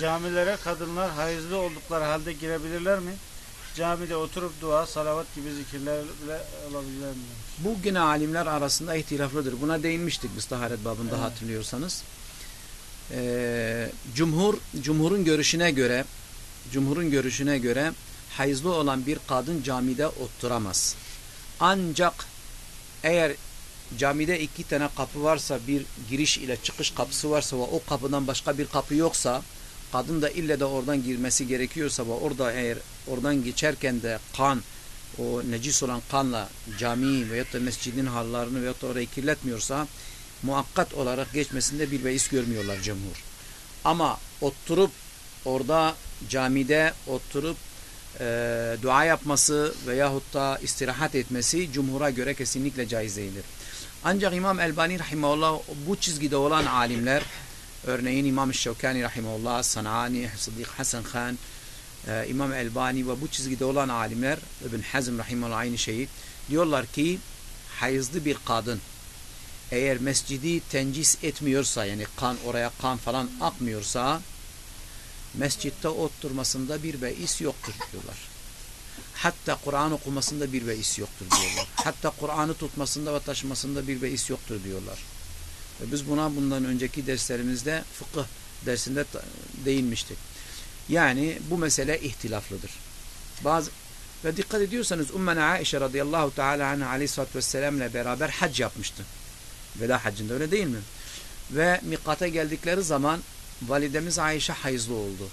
Camilere kadınlar hayızlı oldukları halde girebilirler mi? Camide oturup dua, salavat gibi zikirlerle alabilirler mi? Bu yine alimler arasında ihtilaflıdır. Buna değinmiştik biz taharet babında Evet. hatırlıyorsanız. Ee, cumhur, cumhurun görüşüne göre cumhurun görüşüne göre hayızlı olan bir kadın camide oturamaz. Ancak eğer camide iki tane kapı varsa bir giriş ile çıkış kapısı varsa ve o kapıdan başka bir kapı yoksa kadın da ille de oradan girmesi gerekiyorsa ve orada eğer oradan geçerken de kan o necis olan kanla cami veyahut da mescidin hallarını veyahut da orayı kirletmiyorsa muakkat olarak geçmesinde bir beis görmüyorlar cumhur. Ama oturup orada camide oturup e, dua yapması veyahut da istirahat etmesi cumhura göre kesinlikle caiz değildir. Ancak İmam Elbani Rahimahullah bu çizgide olan alimler örneğin İmam Şevkani Rahimahullah, Sanani, Sıddık Hasan Khan, e, İmam Elbani ve bu çizgide olan alimler İbn Hazm Rahimahullah aynı şeyi diyorlar ki hayızlı bir kadın eğer mescidi tencis etmiyorsa yani kan oraya kan falan akmıyorsa mescitte oturmasında bir beis yoktur diyorlar. Hatta Kur'an okumasında bir beis yoktur diyorlar. Hatta Kur'an'ı tutmasında ve taşımasında bir beis yoktur diyorlar. Biz buna bundan önceki derslerimizde fıkıh dersinde değinmiştik. Yani bu mesele ihtilaflıdır. Bazı ve dikkat ediyorsanız Ummena Aişe radıyallahu teala anha aleyhissalatü vesselam'la beraber hac yapmıştı. Veda haccında öyle değil mi? Ve mikata geldikleri zaman validemiz Ayşe hayızlı oldu.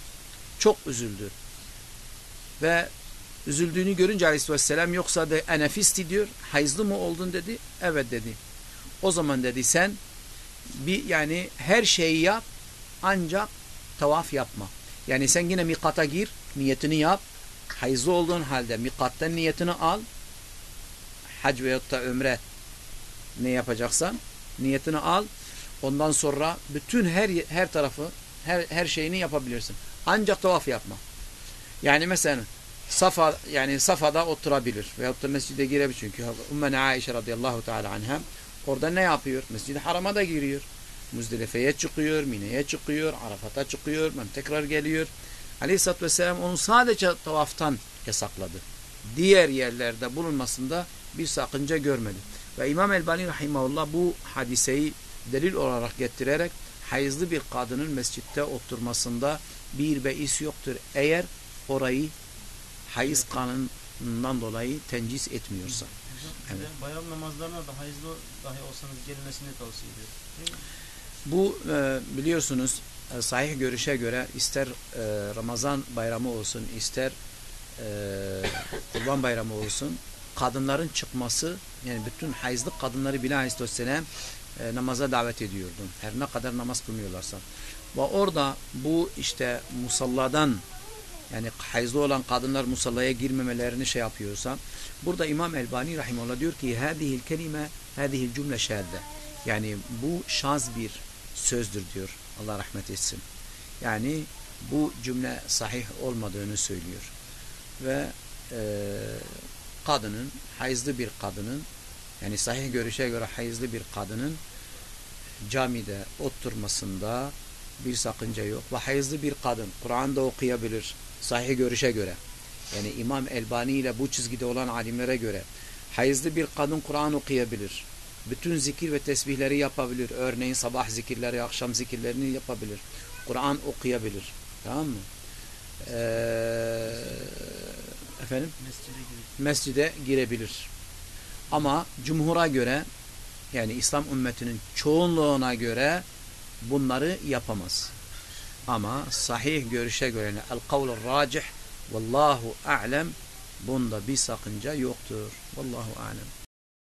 Çok üzüldü. Ve üzüldüğünü görünce aleyhisselam yoksa da enefisti diyor. Hayızlı mı oldun dedi. Evet dedi. O zaman dedi sen bir yani her şeyi yap ancak tavaf yapma. Yani sen yine mikata gir, niyetini yap. Hayızlı olduğun halde mikattan niyetini al. Hac veyahut da ömre ne yapacaksan niyetini al. Ondan sonra bütün her her tarafı her her şeyini yapabilirsin. Ancak tavaf yapma. Yani mesela Safa yani Safa'da oturabilir veyahut da mescide girebilir çünkü Ümmene Aişe radıyallahu teala anhem orada ne yapıyor? Mescid-i Haram'a da giriyor. Muzdelife'ye çıkıyor, Mine'ye çıkıyor, Arafat'a çıkıyor, tekrar geliyor. Aleyhisselatü Vesselam onu sadece tavaftan yasakladı. Diğer yerlerde bulunmasında bir sakınca görmedi. Ve İmam Elbani Rahimahullah bu hadiseyi delil olarak getirerek hayızlı bir kadının mescitte oturmasında bir beis yoktur. Eğer orayı hayız kanından dolayı tencis etmiyorsa. Evet. Bayram namazlarına da hayızlı dahi olsanız gelmesini tavsiye mi? Bu e, biliyorsunuz e, sahih görüşe göre ister e, Ramazan bayramı olsun ister e, Kurban bayramı olsun kadınların çıkması yani bütün hayızlı kadınları bile aleyhisselam e, namaza davet ediyordu. Her ne kadar namaz kılmıyorlarsa. Ve orada bu işte musalladan yani hayızlı olan kadınlar musallaya girmemelerini şey yapıyorsa burada İmam Elbani Rahimullah diyor ki hadihil kelime hadihil cümle şerde yani bu şaz bir sözdür diyor. Allah rahmet etsin. Yani bu cümle sahih olmadığını söylüyor. Ve e, kadının, hayızlı bir kadının yani sahih görüşe göre hayızlı bir kadının camide oturmasında bir sakınca yok. Ve hayızlı bir kadın Kur'an'da okuyabilir sahih görüşe göre. Yani İmam Elbani ile bu çizgide olan alimlere göre hayızlı bir kadın Kur'an okuyabilir. Bütün zikir ve tesbihleri yapabilir. Örneğin sabah zikirleri, akşam zikirlerini yapabilir. Kur'an okuyabilir. Tamam mı? Ee, efendim? Mescide girebilir. Ama cumhura göre yani İslam ümmetinin çoğunluğuna göre bunları yapamaz. Ama sahih görüşe göre yani el kavlur racih vallahu a'lem bunda bir sakınca yoktur. Vallahu a'lem.